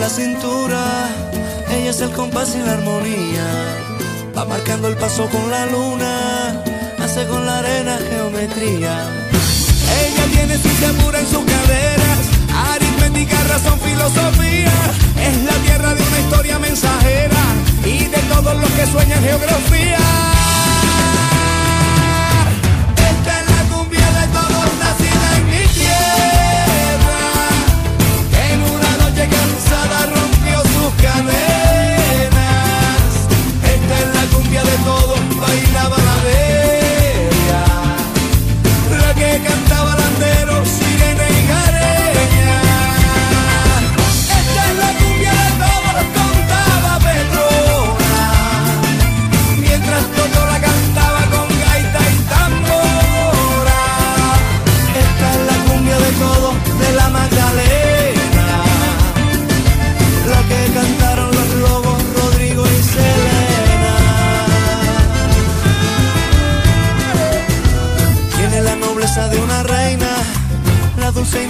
la cintura, ella es el compás y la armonía. Va marcando el paso con la luna, hace con la arena geometría. Ella tiene ciencia pura en sus caderas,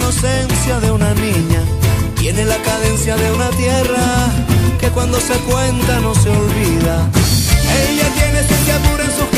de una niña, tiene la cadencia de una tierra que cuando se cuenta no se olvida. Ella tiene esencia pura en su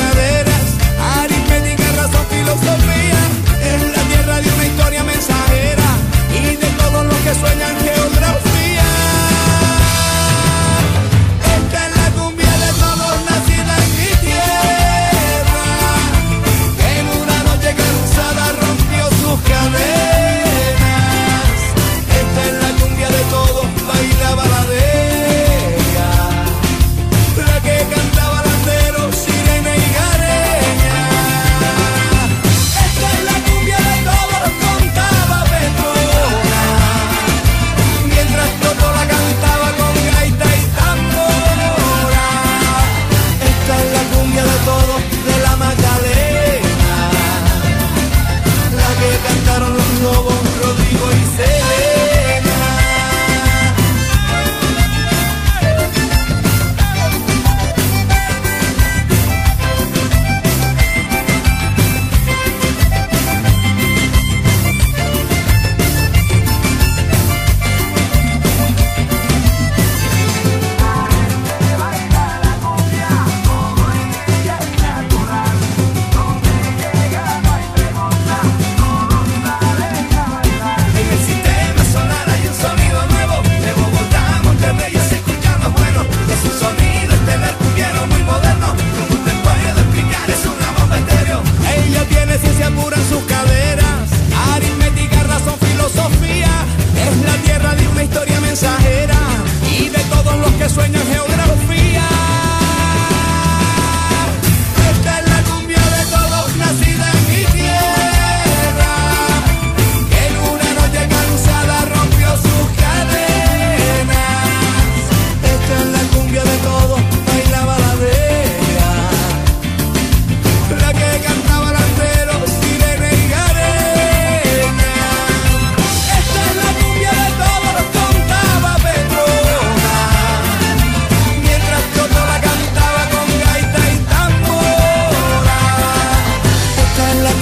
y de todos los que sueñan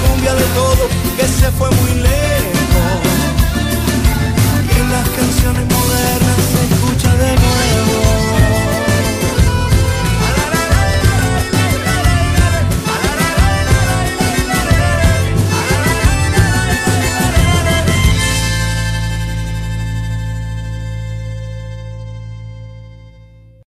cumbia de todo que se fue muy lejos. Y en las canciones modernas se escucha de nuevo.